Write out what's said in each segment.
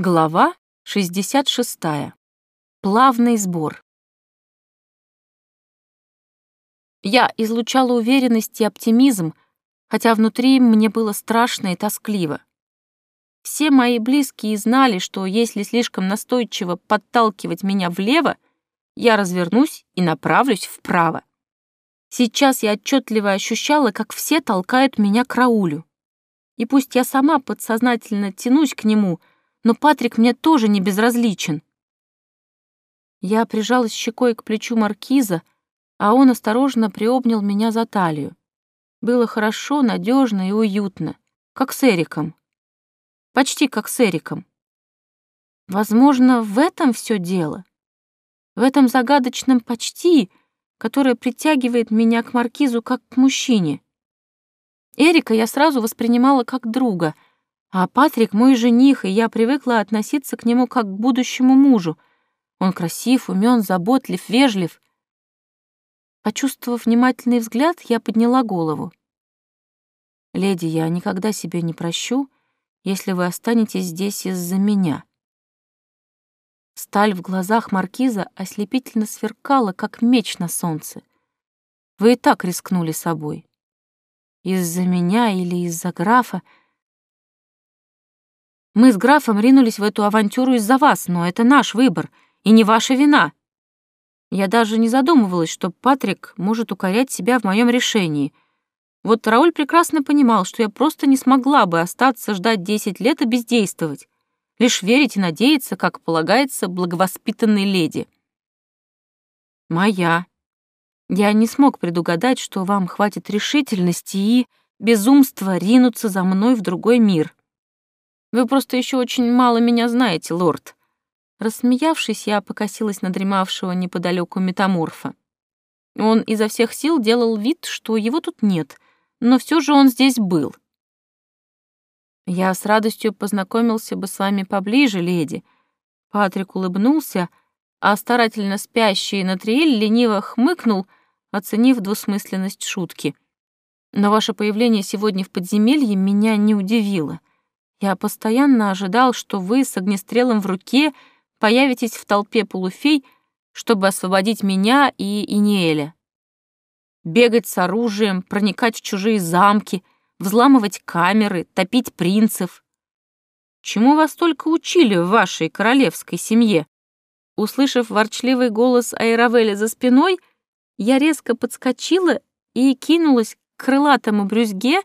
Глава 66. Плавный сбор. Я излучала уверенность и оптимизм, хотя внутри мне было страшно и тоскливо. Все мои близкие знали, что если слишком настойчиво подталкивать меня влево, я развернусь и направлюсь вправо. Сейчас я отчетливо ощущала, как все толкают меня к Раулю. И пусть я сама подсознательно тянусь к нему — но Патрик мне тоже не безразличен. Я прижалась щекой к плечу маркиза, а он осторожно приобнял меня за талию. Было хорошо, надежно и уютно, как с Эриком. Почти как с Эриком. Возможно, в этом все дело. В этом загадочном «почти», которое притягивает меня к маркизу как к мужчине. Эрика я сразу воспринимала как друга — а Патрик мой жених, и я привыкла относиться к нему как к будущему мужу. Он красив, умен, заботлив, вежлив. Почувствовав внимательный взгляд, я подняла голову. «Леди, я никогда себе не прощу, если вы останетесь здесь из-за меня». Сталь в глазах маркиза ослепительно сверкала, как меч на солнце. Вы и так рискнули собой. Из-за меня или из-за графа — мы с графом ринулись в эту авантюру из-за вас, но это наш выбор, и не ваша вина. Я даже не задумывалась, что Патрик может укорять себя в моем решении. Вот Рауль прекрасно понимал, что я просто не смогла бы остаться ждать 10 лет и бездействовать, лишь верить и надеяться, как полагается благовоспитанной леди. Моя. Я не смог предугадать, что вам хватит решительности и безумства ринуться за мной в другой мир. Вы просто еще очень мало меня знаете, лорд». Рассмеявшись, я покосилась на дремавшего неподалеку метаморфа. Он изо всех сил делал вид, что его тут нет, но все же он здесь был. «Я с радостью познакомился бы с вами поближе, леди». Патрик улыбнулся, а старательно спящий Натриэль лениво хмыкнул, оценив двусмысленность шутки. «Но ваше появление сегодня в подземелье меня не удивило. Я постоянно ожидал, что вы с огнестрелом в руке появитесь в толпе полуфей, чтобы освободить меня и Иниэля. Бегать с оружием, проникать в чужие замки, взламывать камеры, топить принцев. Чему вас только учили в вашей королевской семье? Услышав ворчливый голос Айравеля за спиной, я резко подскочила и кинулась к крылатому брюзге,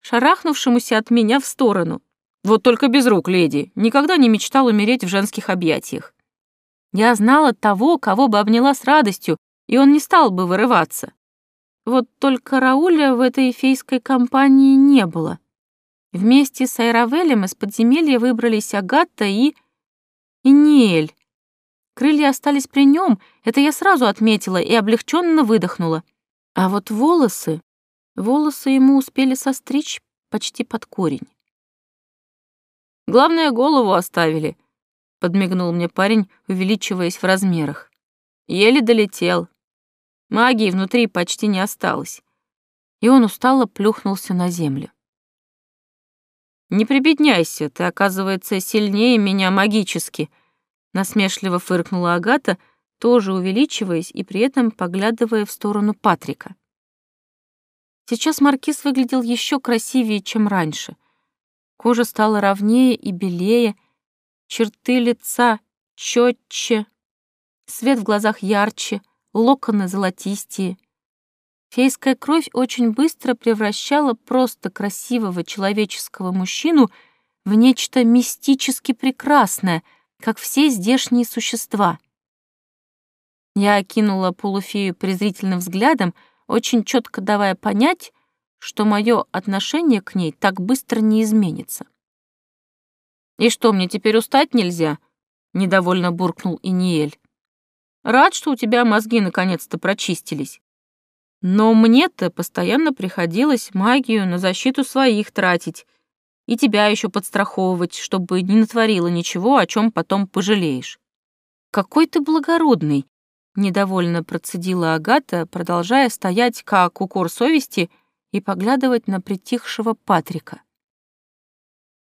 шарахнувшемуся от меня в сторону. Вот только без рук, леди. Никогда не мечтал умереть в женских объятиях. Я знала того, кого бы обняла с радостью, и он не стал бы вырываться. Вот только Рауля в этой фейской компании не было. Вместе с Айравелем из подземелья выбрались Агата и... и Ниэль. Крылья остались при нем, это я сразу отметила и облегченно выдохнула. А вот волосы... Волосы ему успели состричь почти под корень. Главное, голову оставили», — подмигнул мне парень, увеличиваясь в размерах. Еле долетел. Магии внутри почти не осталось. И он устало плюхнулся на землю. «Не прибедняйся, ты, оказывается, сильнее меня магически», — насмешливо фыркнула Агата, тоже увеличиваясь и при этом поглядывая в сторону Патрика. Сейчас маркиз выглядел еще красивее, чем раньше — Кожа стала ровнее и белее, черты лица четче, свет в глазах ярче, локоны золотистее. Фейская кровь очень быстро превращала просто красивого человеческого мужчину в нечто мистически прекрасное, как все здешние существа. Я окинула полуфею презрительным взглядом, очень четко давая понять, что мое отношение к ней так быстро не изменится. «И что, мне теперь устать нельзя?» — недовольно буркнул Иниэль. «Рад, что у тебя мозги наконец-то прочистились. Но мне-то постоянно приходилось магию на защиту своих тратить и тебя еще подстраховывать, чтобы не натворила ничего, о чем потом пожалеешь». «Какой ты благородный!» — недовольно процедила Агата, продолжая стоять как укор совести — и поглядывать на притихшего Патрика.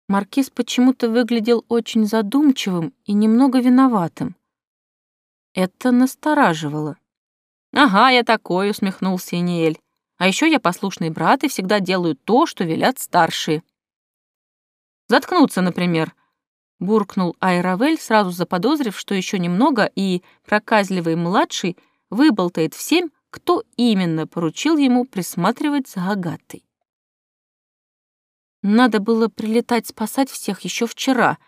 Маркиз почему-то выглядел очень задумчивым и немного виноватым. Это настораживало. «Ага, я такой», — усмехнулся Иниэль. «А еще я послушный брат и всегда делаю то, что велят старшие». «Заткнуться, например», — буркнул Айравель, сразу заподозрив, что еще немного, и проказливый младший выболтает всем, кто именно поручил ему присматривать за Агатой. Надо было прилетать спасать всех еще вчера.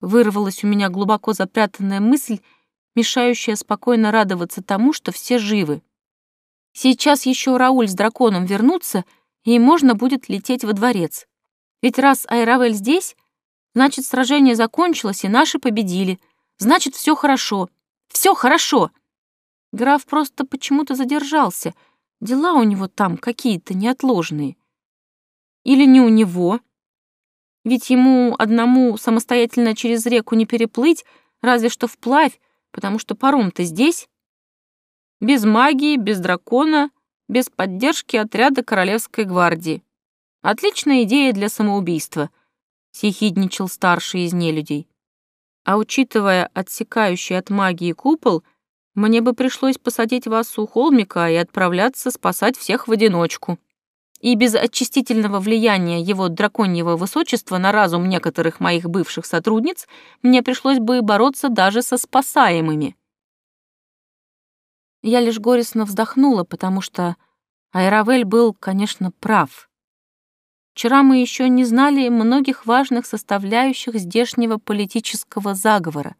Вырвалась у меня глубоко запрятанная мысль, мешающая спокойно радоваться тому, что все живы. Сейчас еще Рауль с драконом вернутся, и можно будет лететь во дворец. Ведь раз Айравель здесь, значит, сражение закончилось, и наши победили. Значит, все хорошо. Все хорошо. Граф просто почему-то задержался. Дела у него там какие-то неотложные. Или не у него? Ведь ему одному самостоятельно через реку не переплыть, разве что вплавь, потому что паром-то здесь. Без магии, без дракона, без поддержки отряда Королевской гвардии. Отличная идея для самоубийства, съехидничал старший из нелюдей. А учитывая отсекающий от магии купол, мне бы пришлось посадить вас у холмика и отправляться спасать всех в одиночку и без очистительного влияния его драконьего высочества на разум некоторых моих бывших сотрудниц мне пришлось бы бороться даже со спасаемыми. Я лишь горестно вздохнула, потому что Айравель был, конечно, прав. Вчера мы еще не знали многих важных составляющих здешнего политического заговора,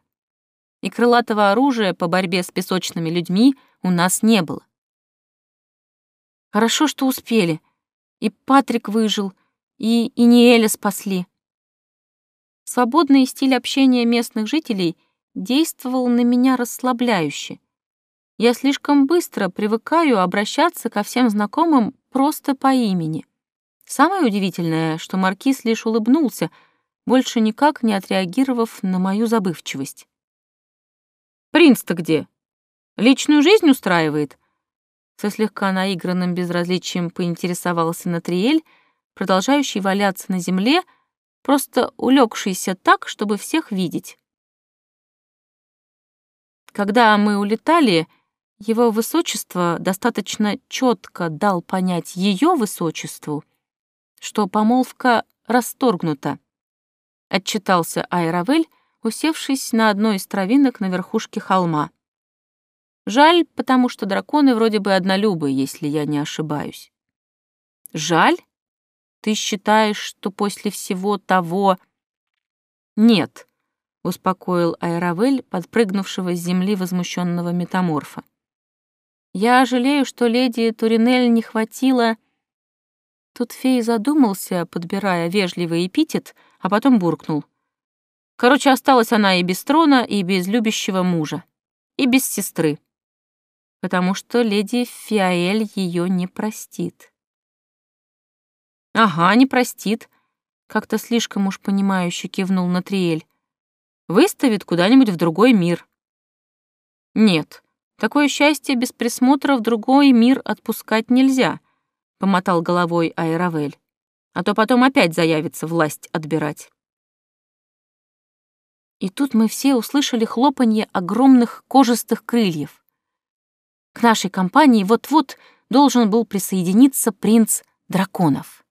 и крылатого оружия по борьбе с песочными людьми у нас не было. Хорошо, что успели — и Патрик выжил, и Иниэля спасли. Свободный стиль общения местных жителей действовал на меня расслабляюще. Я слишком быстро привыкаю обращаться ко всем знакомым просто по имени. Самое удивительное, что Маркиз лишь улыбнулся, больше никак не отреагировав на мою забывчивость. «Принц-то где? Личную жизнь устраивает?» Со слегка наигранным безразличием поинтересовался Натриэль, продолжающий валяться на земле, просто улегшийся так, чтобы всех видеть. Когда мы улетали, его высочество достаточно четко дал понять ее высочеству, что помолвка расторгнута. Отчитался Айравель, усевшись на одной из травинок на верхушке холма. Жаль, потому что драконы вроде бы однолюбы, если я не ошибаюсь. Жаль? Ты считаешь, что после всего того... Нет, успокоил Айравель, подпрыгнувшего с земли возмущенного метаморфа. Я жалею, что леди Туринель не хватило... Тут фей задумался, подбирая вежливый эпитет, а потом буркнул. Короче, осталась она и без трона, и без любящего мужа, и без сестры потому что леди Фиаэль ее не простит. «Ага, не простит», — как-то слишком уж понимающе кивнул Натриэль. «Выставит куда-нибудь в другой мир». «Нет, такое счастье без присмотра в другой мир отпускать нельзя», — помотал головой Айравель. «А то потом опять заявится власть отбирать». И тут мы все услышали хлопанье огромных кожистых крыльев. К нашей компании вот-вот должен был присоединиться принц драконов.